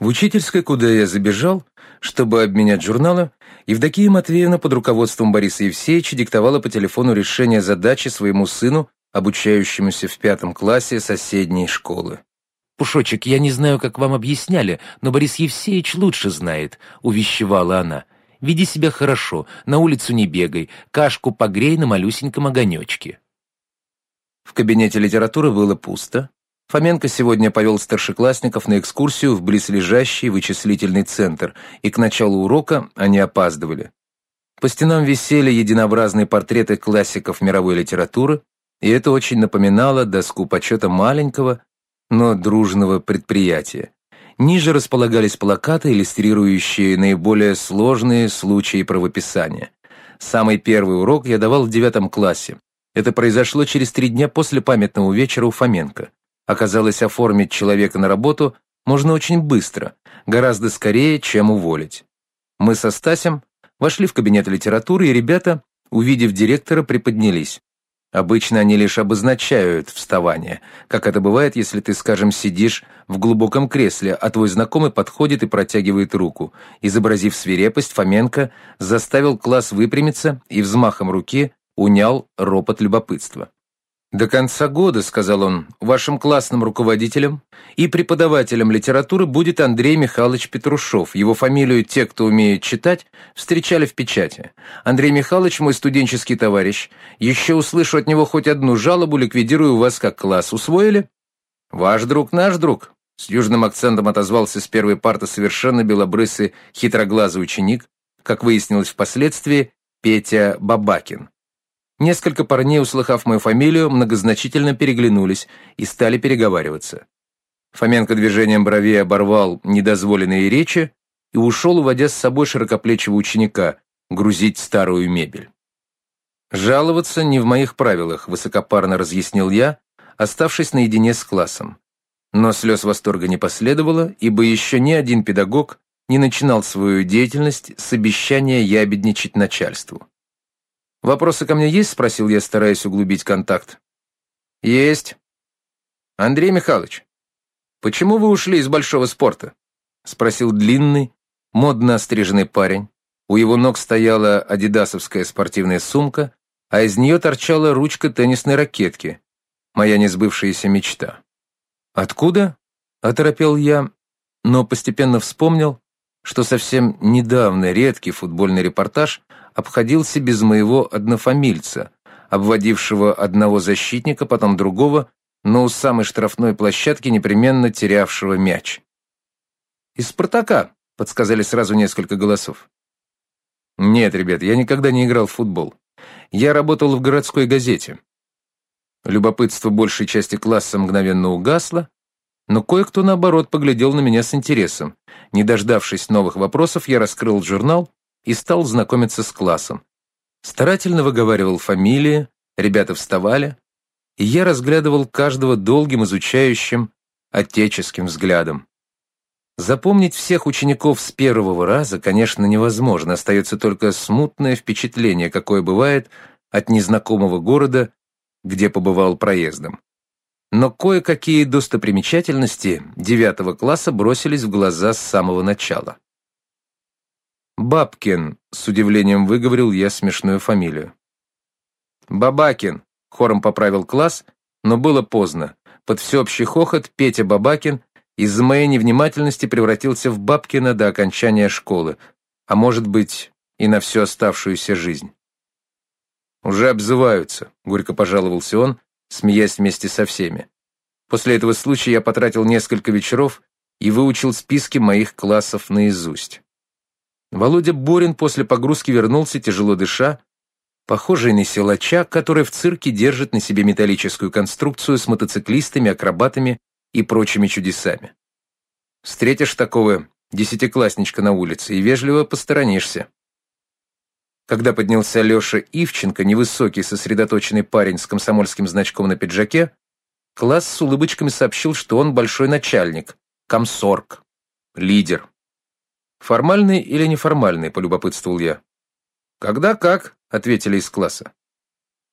В учительской, куда я забежал, чтобы обменять журналы, Евдокия Матвеевна под руководством Бориса Евсеевича диктовала по телефону решение задачи своему сыну, обучающемуся в пятом классе соседней школы. «Пушочек, я не знаю, как вам объясняли, но Борис Евсеевич лучше знает», — увещевала она. «Веди себя хорошо, на улицу не бегай, кашку погрей на малюсеньком огонечке». В кабинете литературы было пусто. Фоменко сегодня повел старшеклассников на экскурсию в близлежащий вычислительный центр, и к началу урока они опаздывали. По стенам висели единообразные портреты классиков мировой литературы, и это очень напоминало доску почета маленького, но дружного предприятия. Ниже располагались плакаты, иллюстрирующие наиболее сложные случаи правописания. Самый первый урок я давал в девятом классе. Это произошло через три дня после памятного вечера у Фоменко. Оказалось, оформить человека на работу можно очень быстро, гораздо скорее, чем уволить. Мы со Стасем вошли в кабинет литературы, и ребята, увидев директора, приподнялись. Обычно они лишь обозначают вставание, как это бывает, если ты, скажем, сидишь в глубоком кресле, а твой знакомый подходит и протягивает руку. Изобразив свирепость, Фоменко заставил класс выпрямиться и взмахом руки унял ропот любопытства. «До конца года, — сказал он, — вашим классным руководителем и преподавателем литературы будет Андрей Михайлович Петрушев. Его фамилию те, кто умеет читать, встречали в печати. Андрей Михайлович мой студенческий товарищ. Еще услышу от него хоть одну жалобу, ликвидирую вас как класс. Усвоили?» «Ваш друг, наш друг», — с южным акцентом отозвался с первой парты совершенно белобрысый хитроглазый ученик, как выяснилось впоследствии, Петя Бабакин. Несколько парней, услыхав мою фамилию, многозначительно переглянулись и стали переговариваться. Фоменко движением бровей оборвал недозволенные речи и ушел, уводя с собой широкоплечего ученика, грузить старую мебель. «Жаловаться не в моих правилах», — высокопарно разъяснил я, оставшись наедине с классом. Но слез восторга не последовало, ибо еще ни один педагог не начинал свою деятельность с обещания ябедничать начальству. «Вопросы ко мне есть?» — спросил я, стараясь углубить контакт. «Есть. Андрей Михайлович, почему вы ушли из большого спорта?» — спросил длинный, модно остриженный парень. У его ног стояла адидасовская спортивная сумка, а из нее торчала ручка теннисной ракетки. Моя несбывшаяся мечта. «Откуда?» — оторопел я, но постепенно вспомнил, что совсем недавно редкий футбольный репортаж обходился без моего однофамильца, обводившего одного защитника, потом другого, но у самой штрафной площадки непременно терявшего мяч. «Из «Спартака», — подсказали сразу несколько голосов. «Нет, ребят, я никогда не играл в футбол. Я работал в городской газете». Любопытство большей части класса мгновенно угасло, но кое-кто, наоборот, поглядел на меня с интересом. Не дождавшись новых вопросов, я раскрыл журнал и стал знакомиться с классом. Старательно выговаривал фамилии, ребята вставали, и я разглядывал каждого долгим изучающим, отеческим взглядом. Запомнить всех учеников с первого раза, конечно, невозможно, остается только смутное впечатление, какое бывает от незнакомого города, где побывал проездом но кое-какие достопримечательности девятого класса бросились в глаза с самого начала. «Бабкин», — с удивлением выговорил я смешную фамилию. «Бабакин», — хором поправил класс, но было поздно. Под всеобщий хохот Петя Бабакин из-за моей невнимательности превратился в Бабкина до окончания школы, а может быть и на всю оставшуюся жизнь. «Уже обзываются», — горько пожаловался он, смеясь вместе со всеми. После этого случая я потратил несколько вечеров и выучил списки моих классов наизусть. Володя Борин после погрузки вернулся, тяжело дыша, похожий на силача, который в цирке держит на себе металлическую конструкцию с мотоциклистами, акробатами и прочими чудесами. Встретишь такого десятиклассничка на улице и вежливо посторонишься. Когда поднялся Леша Ивченко, невысокий сосредоточенный парень с комсомольским значком на пиджаке, класс с улыбочками сообщил, что он большой начальник, комсорг, лидер. «Формальный или неформальный?» – полюбопытствовал я. «Когда как?» – ответили из класса.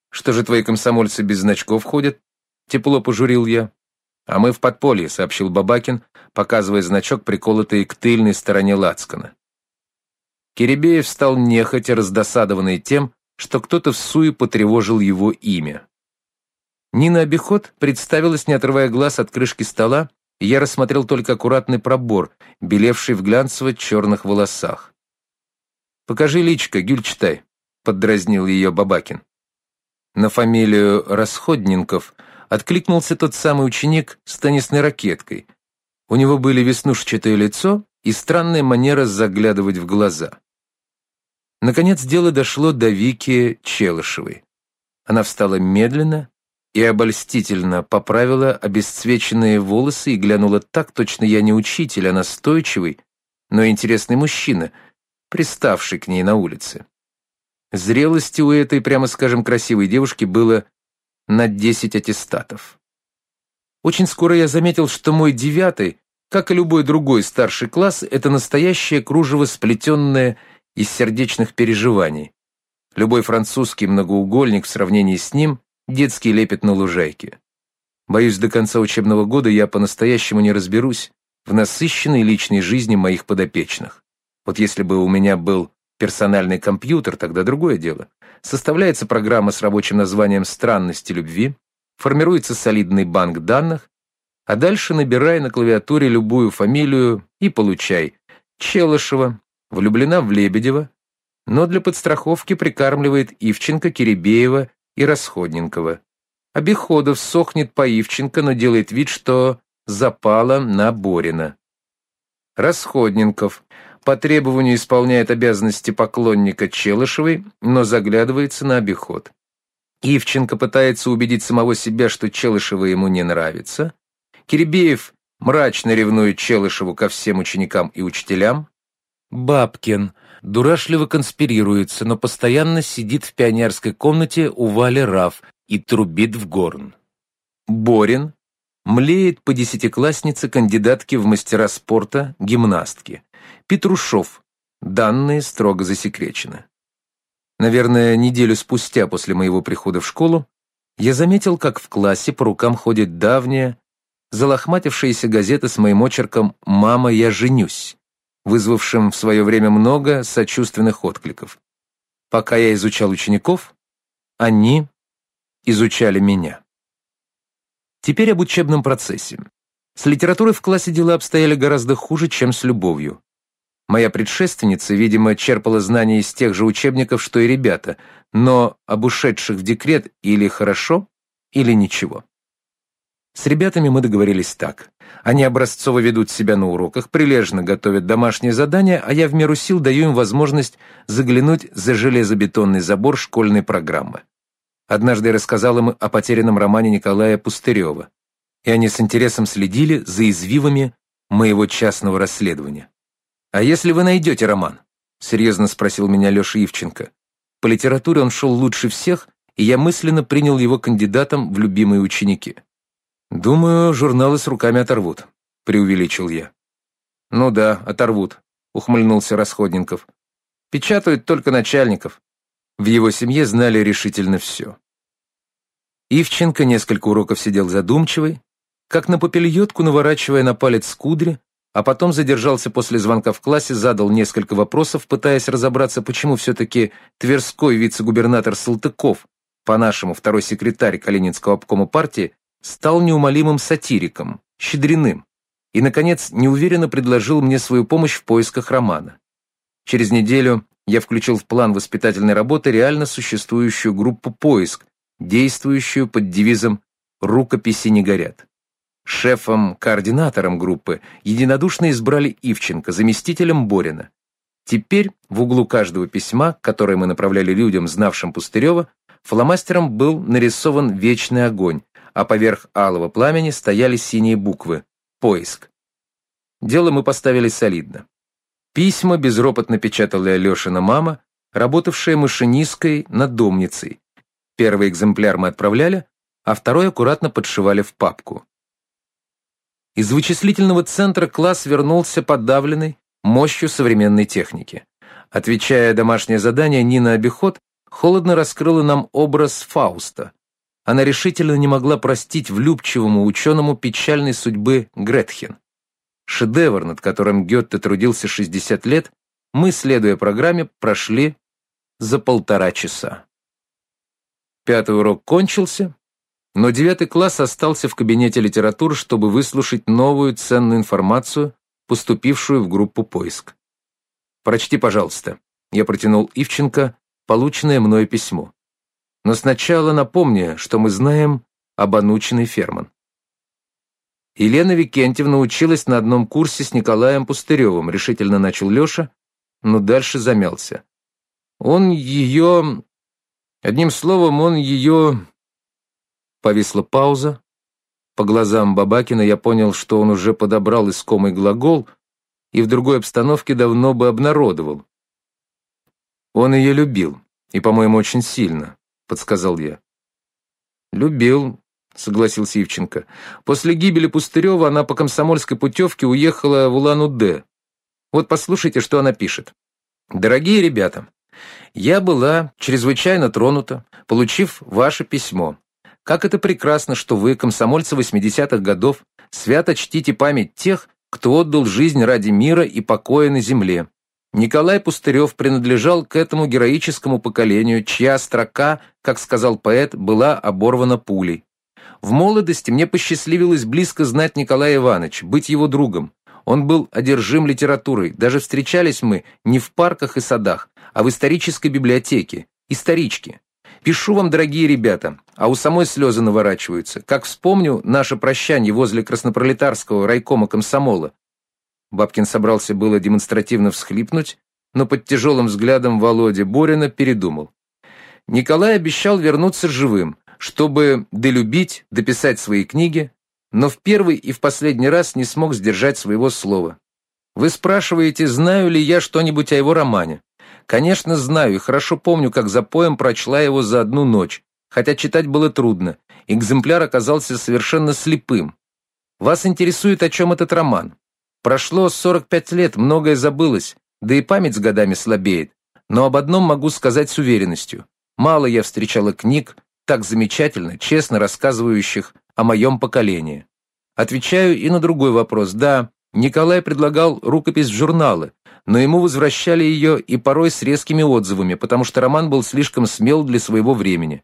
«Что же твои комсомольцы без значков ходят?» – тепло пожурил я. «А мы в подполье», — сообщил Бабакин, показывая значок, приколотый к тыльной стороне лацкана. Киребеев стал нехотя раздосадованный тем, что кто-то в суе потревожил его имя. Нина Обиход представилась, не отрывая глаз от крышки стола, и я рассмотрел только аккуратный пробор, белевший в глянцево-черных волосах. «Покажи личко, Гюль, читай», — поддразнил ее Бабакин. На фамилию Расходненков откликнулся тот самый ученик с теннисной ракеткой. У него были веснушчатое лицо и странная манера заглядывать в глаза. Наконец дело дошло до Вики Челышевой. Она встала медленно и обольстительно поправила обесцвеченные волосы и глянула так, точно я не учитель, а настойчивый, но интересный мужчина, приставший к ней на улице. Зрелости у этой, прямо скажем, красивой девушки было на 10 аттестатов. Очень скоро я заметил, что мой девятый, как и любой другой старший класс, это настоящее кружево, сплетенное из сердечных переживаний. Любой французский многоугольник в сравнении с ним – детский лепет на лужайке. Боюсь, до конца учебного года я по-настоящему не разберусь в насыщенной личной жизни моих подопечных. Вот если бы у меня был персональный компьютер, тогда другое дело. Составляется программа с рабочим названием «Странности любви», формируется солидный банк данных, а дальше набирай на клавиатуре любую фамилию и получай. Челышева, влюблена в Лебедева, но для подстраховки прикармливает Ивченко, Киребеева и Расходненкова. Обиходов сохнет по Ивченко, но делает вид, что запала на Борина. Расходненков по требованию исполняет обязанности поклонника Челышевой, но заглядывается на обиход. Ивченко пытается убедить самого себя, что Челышева ему не нравится. Киребеев мрачно ревнует Челышеву ко всем ученикам и учителям. Бабкин дурашливо конспирируется, но постоянно сидит в пионерской комнате у Вали Раф и трубит в горн. Борин млеет по десятикласснице кандидатки в мастера спорта, гимнастки. Петрушов. Данные строго засекречены. Наверное, неделю спустя после моего прихода в школу я заметил, как в классе по рукам ходит давняя, залохматившаяся газета с моим очерком «Мама, я женюсь», вызвавшим в свое время много сочувственных откликов. Пока я изучал учеников, они изучали меня. Теперь об учебном процессе. С литературой в классе дела обстояли гораздо хуже, чем с любовью. Моя предшественница, видимо, черпала знания из тех же учебников, что и ребята, но об ушедших в декрет или хорошо, или ничего. С ребятами мы договорились так. Они образцово ведут себя на уроках, прилежно готовят домашние задания, а я в меру сил даю им возможность заглянуть за железобетонный забор школьной программы. Однажды я рассказал им о потерянном романе Николая Пустырева, и они с интересом следили за извивами моего частного расследования. «А если вы найдете роман?» — серьезно спросил меня Леша Ивченко. По литературе он шел лучше всех, и я мысленно принял его кандидатом в любимые ученики. «Думаю, журналы с руками оторвут», — преувеличил я. «Ну да, оторвут», — ухмыльнулся Расходников. «Печатают только начальников». В его семье знали решительно все. Ивченко несколько уроков сидел задумчивый, как на попельотку наворачивая на палец кудри, а потом задержался после звонка в классе, задал несколько вопросов, пытаясь разобраться, почему все-таки Тверской вице-губернатор Салтыков, по-нашему второй секретарь Калининского обкома партии, стал неумолимым сатириком, щедриным, и, наконец, неуверенно предложил мне свою помощь в поисках романа. Через неделю я включил в план воспитательной работы реально существующую группу «Поиск», действующую под девизом «Рукописи не горят». Шефом-координатором группы единодушно избрали Ивченко, заместителем Борина. Теперь в углу каждого письма, которое мы направляли людям, знавшим Пустырева, фломастером был нарисован вечный огонь, а поверх алого пламени стояли синие буквы «Поиск». Дело мы поставили солидно. Письма безропотно печатала Алешина мама, работавшая машинисткой над домницей. Первый экземпляр мы отправляли, а второй аккуратно подшивали в папку. Из вычислительного центра класс вернулся подавленный мощью современной техники. Отвечая домашнее задание, Нина Обиход холодно раскрыла нам образ Фауста. Она решительно не могла простить влюбчивому ученому печальной судьбы Гретхен. Шедевр, над которым Гетте трудился 60 лет, мы, следуя программе, прошли за полтора часа. Пятый урок кончился, но девятый класс остался в кабинете литературы, чтобы выслушать новую ценную информацию, поступившую в группу поиск. «Прочти, пожалуйста», — я протянул Ивченко полученное мною письмо. Но сначала напомни, что мы знаем об Анучиной Ферман. Елена Викентьевна училась на одном курсе с Николаем Пустыревым, решительно начал Леша, но дальше замялся. Он ее... Одним словом, он ее... Повисла пауза. По глазам Бабакина я понял, что он уже подобрал искомый глагол и в другой обстановке давно бы обнародовал. Он ее любил, и, по-моему, очень сильно. — подсказал я. «Любил», — согласился Ивченко. «После гибели Пустырева она по комсомольской путевке уехала в Улан-Удэ. Вот послушайте, что она пишет. «Дорогие ребята, я была чрезвычайно тронута, получив ваше письмо. Как это прекрасно, что вы, комсомольцы 80-х годов, свято чтите память тех, кто отдал жизнь ради мира и покоя на земле. Николай Пустырев принадлежал к этому героическому поколению, чья строка, как сказал поэт, была оборвана пулей. В молодости мне посчастливилось близко знать Николая Ивановича, быть его другом. Он был одержим литературой, даже встречались мы не в парках и садах, а в исторической библиотеке. Исторички. Пишу вам, дорогие ребята, а у самой слезы наворачиваются. Как вспомню наше прощание возле краснопролетарского райкома комсомола, Бабкин собрался было демонстративно всхлипнуть, но под тяжелым взглядом Володи Борина передумал. Николай обещал вернуться живым, чтобы долюбить, дописать свои книги, но в первый и в последний раз не смог сдержать своего слова. Вы спрашиваете, знаю ли я что-нибудь о его романе? Конечно, знаю и хорошо помню, как за поем прочла его за одну ночь, хотя читать было трудно. Экземпляр оказался совершенно слепым. Вас интересует, о чем этот роман? Прошло 45 лет, многое забылось, да и память с годами слабеет. Но об одном могу сказать с уверенностью. Мало я встречала книг, так замечательно, честно рассказывающих о моем поколении. Отвечаю и на другой вопрос. Да, Николай предлагал рукопись в журналы, но ему возвращали ее и порой с резкими отзывами, потому что роман был слишком смел для своего времени.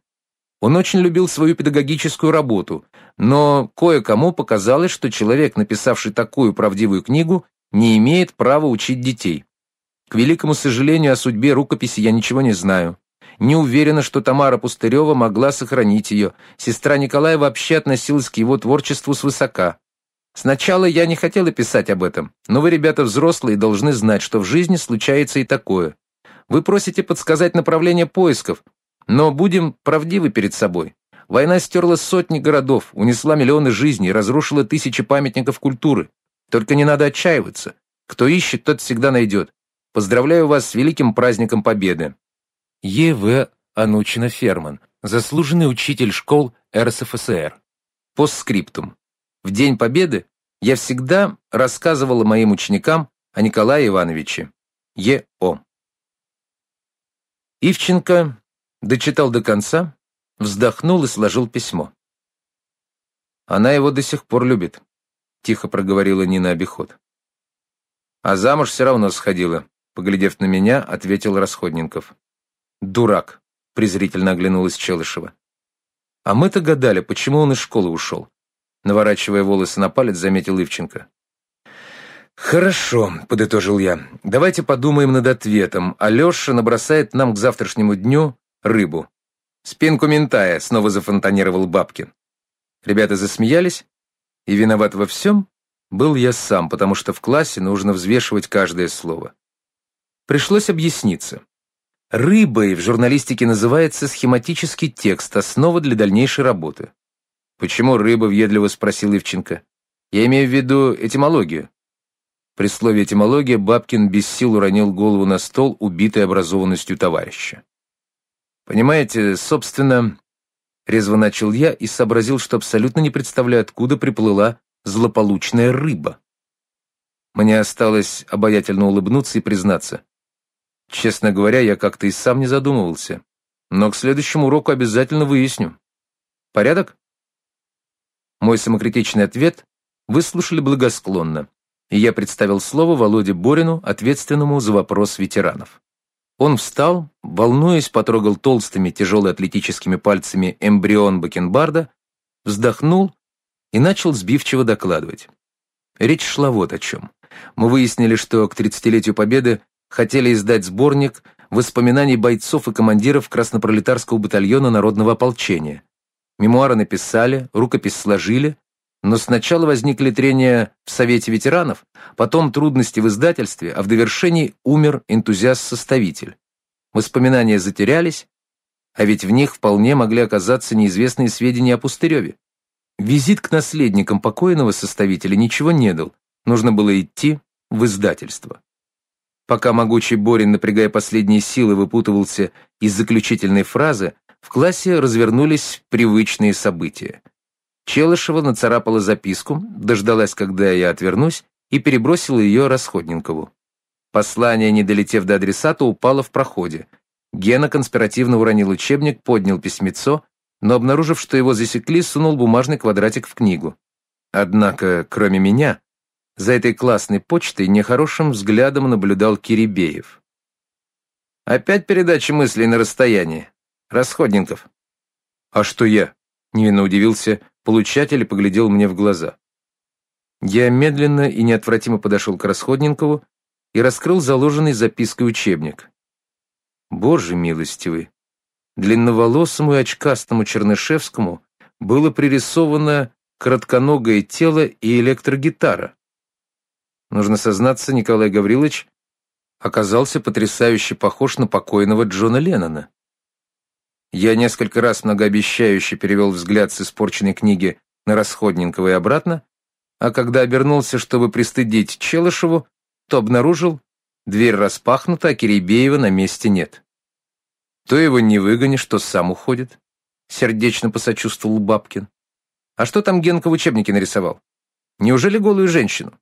Он очень любил свою педагогическую работу, но кое-кому показалось, что человек, написавший такую правдивую книгу, не имеет права учить детей. К великому сожалению, о судьбе рукописи я ничего не знаю. Не уверена, что Тамара Пустырева могла сохранить ее. Сестра Николая вообще относилась к его творчеству свысока. Сначала я не хотела писать об этом, но вы, ребята взрослые, должны знать, что в жизни случается и такое. Вы просите подсказать направление поисков, но будем правдивы перед собой. Война стерла сотни городов, унесла миллионы жизней, разрушила тысячи памятников культуры. Только не надо отчаиваться. Кто ищет, тот всегда найдет. Поздравляю вас с великим праздником Победы. Е.В. Анучина Ферман, заслуженный учитель школ РСФСР. Постскриптум. В День Победы я всегда рассказывала моим ученикам о Николае Ивановиче. Е.О. Ивченко Дочитал до конца, вздохнул и сложил письмо. «Она его до сих пор любит», — тихо проговорила Нина Обиход. «А замуж все равно сходила», — поглядев на меня, ответил Расходников. «Дурак», — презрительно оглянулась Челышева. «А мы-то гадали, почему он из школы ушел», — наворачивая волосы на палец, заметил Ивченко. «Хорошо», — подытожил я. «Давайте подумаем над ответом. Алеша набросает нам к завтрашнему дню рыбу. «Спинку ментая», — снова зафонтанировал Бабкин. Ребята засмеялись, и виноват во всем был я сам, потому что в классе нужно взвешивать каждое слово. Пришлось объясниться. Рыбой в журналистике называется схематический текст, основа для дальнейшей работы. «Почему рыба?» — въедливо спросил Ивченко. «Я имею в виду этимологию». При слове «этимология» Бабкин без сил уронил голову на стол, убитый образованностью товарища. Понимаете, собственно, резво начал я и сообразил, что абсолютно не представляю, откуда приплыла злополучная рыба. Мне осталось обаятельно улыбнуться и признаться. Честно говоря, я как-то и сам не задумывался, но к следующему уроку обязательно выясню. Порядок?» Мой самокритичный ответ выслушали благосклонно, и я представил слово Володе Борину, ответственному за вопрос ветеранов. Он встал, волнуясь, потрогал толстыми, тяжело атлетическими пальцами эмбрион бакенбарда, вздохнул и начал сбивчиво докладывать. Речь шла вот о чем. Мы выяснили, что к 30-летию Победы хотели издать сборник воспоминаний бойцов и командиров Краснопролетарского батальона народного ополчения. Мемуары написали, рукопись сложили, но сначала возникли трения в Совете ветеранов, потом трудности в издательстве, а в довершении умер энтузиаст-составитель. Воспоминания затерялись, а ведь в них вполне могли оказаться неизвестные сведения о Пустыреве. Визит к наследникам покойного составителя ничего не дал, нужно было идти в издательство. Пока могучий Борин, напрягая последние силы, выпутывался из заключительной фразы, в классе развернулись привычные события. Челышева нацарапала записку, дождалась, когда я отвернусь, и перебросила ее Расходникову. Послание, не долетев до адресата, упало в проходе. Гена конспиративно уронил учебник, поднял письмецо, но, обнаружив, что его засекли, сунул бумажный квадратик в книгу. Однако, кроме меня, за этой классной почтой нехорошим взглядом наблюдал Кирибеев. «Опять передача мыслей на расстоянии. Расходников». «А что я?» — невинно удивился получатель и поглядел мне в глаза. Я медленно и неотвратимо подошел к Расходникову и раскрыл заложенный запиской учебник. Боже милостивый! Длинноволосому и очкастому Чернышевскому было пририсовано кратконогое тело и электрогитара. Нужно сознаться, Николай Гаврилович оказался потрясающе похож на покойного Джона Леннона. Я несколько раз многообещающе перевел взгляд с испорченной книги на Расходненкова и обратно, а когда обернулся, чтобы пристыдить Челышеву, то обнаружил, дверь распахнута, а Киребеева на месте нет. То его не выгонишь, то сам уходит, сердечно посочувствовал Бабкин. А что там Генка в учебнике нарисовал? Неужели голую женщину?